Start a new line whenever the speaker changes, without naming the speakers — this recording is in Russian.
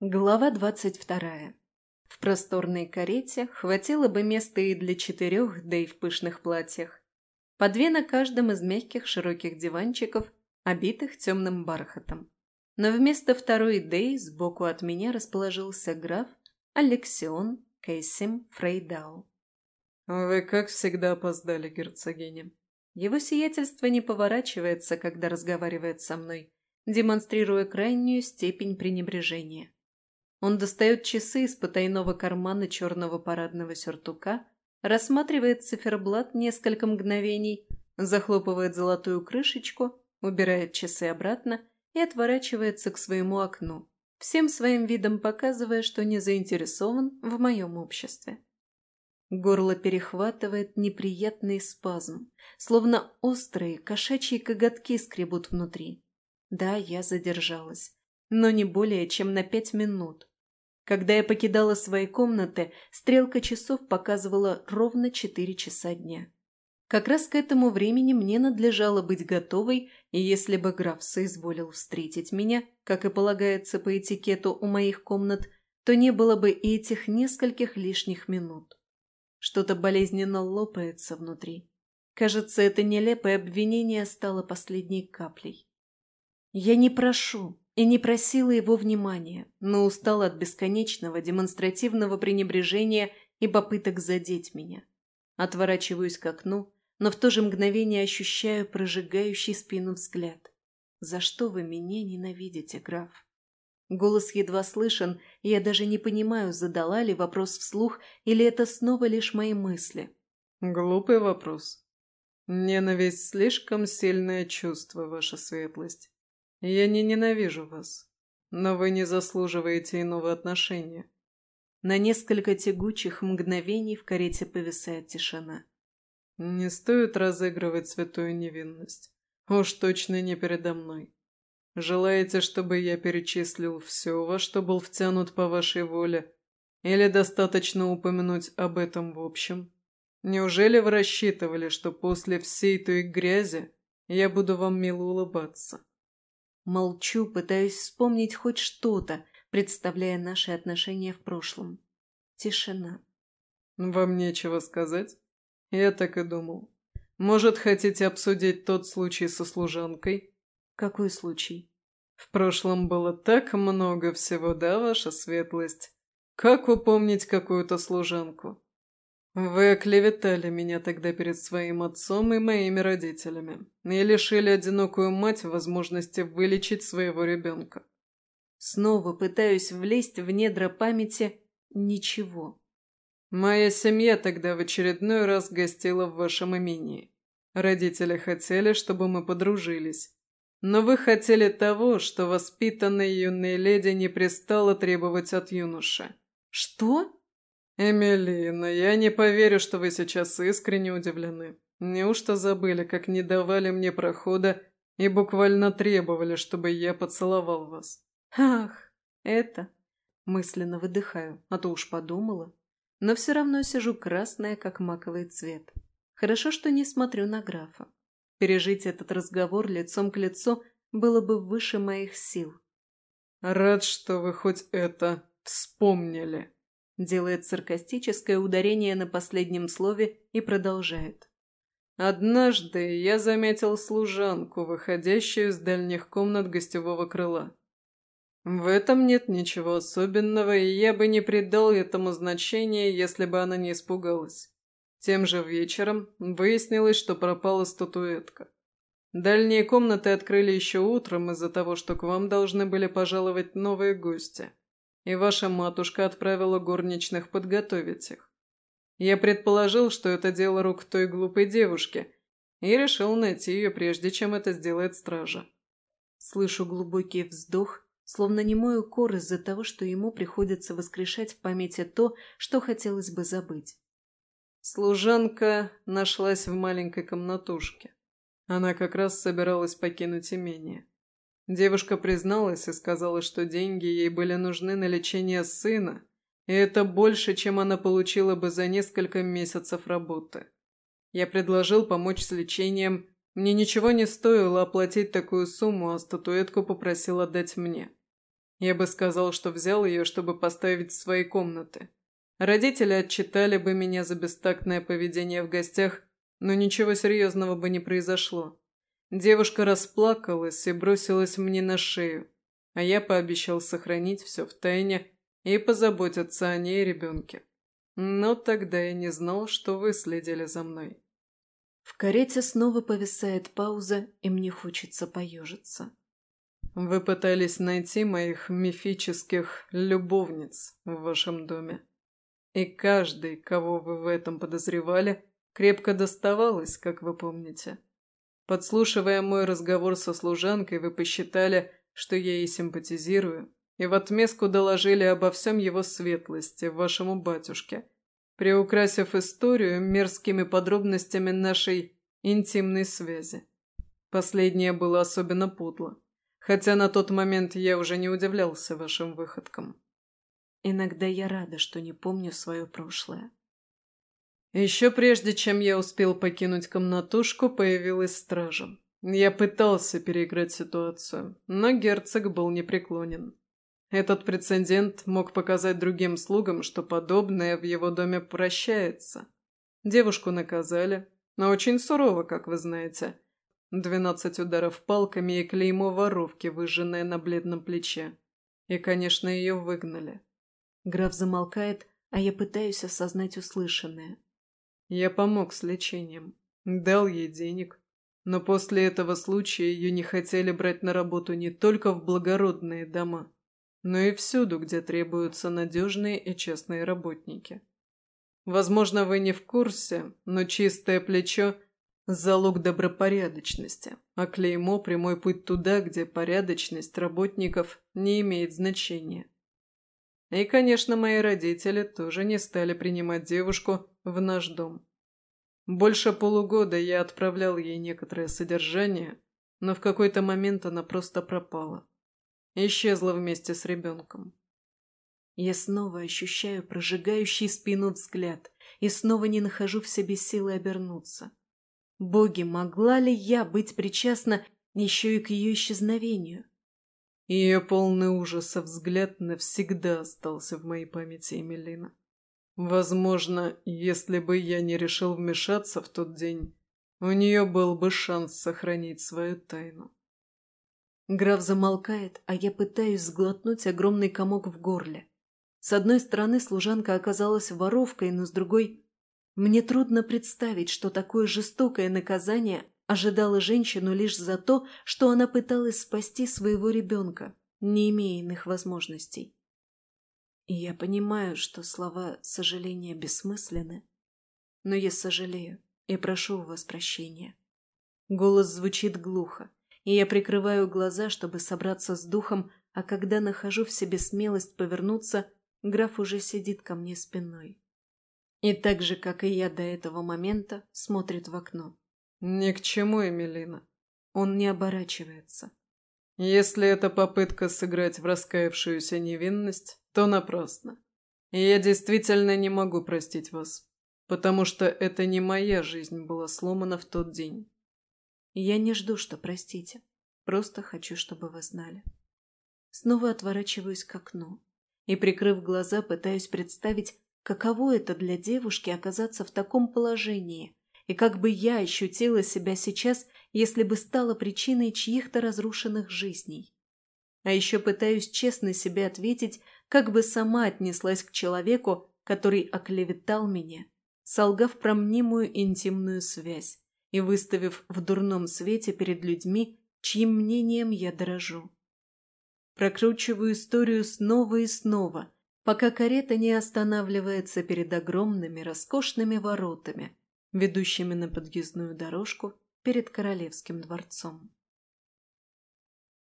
Глава двадцать вторая. В просторной карете хватило бы места и для четырех, да и в пышных платьях. По две на каждом из мягких широких диванчиков, обитых темным бархатом. Но вместо второй Дэй сбоку от меня расположился граф Алексион Кейсим Фрейдау.
«Вы, как всегда, опоздали, герцогиня».
Его сиятельство не поворачивается, когда разговаривает со мной, демонстрируя крайнюю степень пренебрежения. Он достает часы из потайного кармана черного парадного сюртука, рассматривает циферблат несколько мгновений, захлопывает золотую крышечку, убирает часы обратно и отворачивается к своему окну, всем своим видом показывая, что не заинтересован в моем обществе. Горло перехватывает неприятный спазм, словно острые кошачьи коготки скребут внутри. Да, я задержалась, но не более чем на пять минут. Когда я покидала свои комнаты, стрелка часов показывала ровно четыре часа дня. Как раз к этому времени мне надлежало быть готовой, и если бы граф соизволил встретить меня, как и полагается по этикету у моих комнат, то не было бы и этих нескольких лишних минут. Что-то болезненно лопается внутри. Кажется, это нелепое обвинение стало последней каплей. Я не прошу, и не просила его внимания, но устала от бесконечного демонстративного пренебрежения и попыток задеть меня. Отворачиваюсь к окну, но в то же мгновение ощущаю прожигающий спину взгляд. «За что вы меня ненавидите, граф?» Голос едва слышен, и я даже не понимаю, задала ли вопрос вслух, или это снова лишь мои мысли.
«Глупый вопрос. Ненависть – слишком сильное чувство, ваша светлость. Я не ненавижу вас, но вы не заслуживаете иного отношения.
На несколько тягучих мгновений в карете повисает тишина.
Не стоит разыгрывать святую невинность. Уж точно не передо мной. Желаете, чтобы я перечислил все, во что был втянут по вашей воле? Или достаточно упомянуть об этом в общем? Неужели вы рассчитывали, что после всей той грязи я буду вам мило улыбаться?
Молчу, пытаюсь вспомнить хоть что-то, представляя наши отношения в прошлом. Тишина.
«Вам нечего сказать?» «Я так и думал. Может, хотите обсудить тот случай со служанкой?»
«Какой случай?»
«В прошлом было так много всего, да, ваша светлость? Как упомнить какую-то служанку?» «Вы оклеветали меня тогда перед своим отцом и моими родителями и лишили одинокую мать возможности вылечить своего ребенка».
Снова пытаюсь влезть в недра памяти. Ничего.
«Моя семья тогда в очередной раз гостила в вашем имении. Родители хотели, чтобы мы подружились. Но вы хотели того, что воспитанная юная леди не пристала требовать от юноши».
«Что?»
«Эмилина, я не поверю, что вы сейчас искренне удивлены. Неужто забыли, как не давали мне прохода и буквально требовали, чтобы я поцеловал вас?»
«Ах, это...» Мысленно выдыхаю, а то уж подумала. Но все равно сижу красная, как маковый цвет. Хорошо, что не смотрю на графа. Пережить этот разговор лицом к лицу было бы выше моих сил.
«Рад, что вы хоть это вспомнили»,
Делает саркастическое ударение на последнем слове и продолжает.
«Однажды я заметил служанку, выходящую из дальних комнат гостевого крыла. В этом нет ничего особенного, и я бы не придал этому значения, если бы она не испугалась. Тем же вечером выяснилось, что пропала статуэтка. Дальние комнаты открыли еще утром из-за того, что к вам должны были пожаловать новые гости и ваша матушка отправила горничных подготовить их. Я предположил, что это дело рук той глупой девушки, и решил найти ее, прежде чем это сделает стража.
Слышу глубокий вздох, словно немой укор из-за того, что ему приходится воскрешать в памяти то, что хотелось бы забыть.
Служанка нашлась в маленькой комнатушке. Она как раз собиралась покинуть имение. Девушка призналась и сказала, что деньги ей были нужны на лечение сына, и это больше, чем она получила бы за несколько месяцев работы. Я предложил помочь с лечением, мне ничего не стоило оплатить такую сумму, а статуэтку попросил отдать мне. Я бы сказал, что взял ее, чтобы поставить в свои комнаты. Родители отчитали бы меня за бестактное поведение в гостях, но ничего серьезного бы не произошло. Девушка расплакалась и бросилась мне на шею, а я пообещал сохранить все в тайне и позаботиться о ней и ребенке. Но тогда я не знал, что вы следили за мной.
В карете снова повисает пауза, и мне хочется поежиться.
Вы пытались найти моих мифических любовниц в вашем доме. И каждый, кого вы в этом подозревали, крепко доставалось, как вы помните. Подслушивая мой разговор со служанкой, вы посчитали, что я ей симпатизирую, и в отместку доложили обо всем его светлости, вашему батюшке, приукрасив историю мерзкими подробностями нашей интимной связи. Последнее было особенно подло, хотя на тот момент я уже не удивлялся вашим выходкам.
Иногда я рада, что не помню свое прошлое.
Еще прежде, чем я успел покинуть комнатушку, появилась стража. Я пытался переиграть ситуацию, но герцог был непреклонен. Этот прецедент мог показать другим слугам, что подобное в его доме прощается. Девушку наказали, но очень сурово, как вы знаете. Двенадцать ударов палками и клеймо воровки, выжженное на бледном плече. И, конечно, ее выгнали.
Граф замолкает, а я пытаюсь осознать услышанное.
Я помог с лечением, дал ей денег. Но после этого случая ее не хотели брать на работу не только в благородные дома, но и всюду, где требуются надежные и честные работники. Возможно, вы не в курсе, но чистое плечо – залог добропорядочности, а клеймо – прямой путь туда, где порядочность работников не имеет значения. И, конечно, мои родители тоже не стали принимать девушку в наш дом. Больше полугода я отправлял ей некоторое содержание, но в какой-то момент она просто пропала. Исчезла вместе с ребенком.
Я снова ощущаю прожигающий спину взгляд и снова не нахожу в себе силы обернуться. Боги, могла ли я быть причастна еще и к ее исчезновению?
Ее полный ужаса взгляд навсегда остался в моей памяти Эмилина. Возможно, если бы я не решил вмешаться в тот день, у нее был бы шанс сохранить свою тайну.
Граф замолкает, а я пытаюсь сглотнуть огромный комок в горле. С одной стороны, служанка оказалась воровкой, но с другой... Мне трудно представить, что такое жестокое наказание ожидала женщину лишь за то, что она пыталась спасти своего ребенка, не имея иных возможностей. И я понимаю, что слова сожаления бессмысленны, но я сожалею и прошу у вас прощения. Голос звучит глухо, и я прикрываю глаза, чтобы собраться с духом, а когда нахожу в себе смелость повернуться, граф уже сидит ко мне спиной. И так же, как и я до этого момента, смотрит в окно.
«Ни к чему, Эмилина».
Он не оборачивается.
«Если это попытка сыграть в раскаявшуюся невинность, то напрасно. Я действительно не могу простить вас, потому что это не моя жизнь была сломана в тот день».
«Я не жду, что простите. Просто хочу, чтобы вы знали». Снова отворачиваюсь к окну и, прикрыв глаза, пытаюсь представить, каково это для девушки оказаться в таком положении – и как бы я ощутила себя сейчас, если бы стала причиной чьих-то разрушенных жизней. А еще пытаюсь честно себе ответить, как бы сама отнеслась к человеку, который оклеветал меня, солгав про мнимую интимную связь и выставив в дурном свете перед людьми, чьим мнением я дорожу. Прокручиваю историю снова и снова, пока карета не останавливается перед огромными роскошными воротами, ведущими на подъездную дорожку перед королевским дворцом.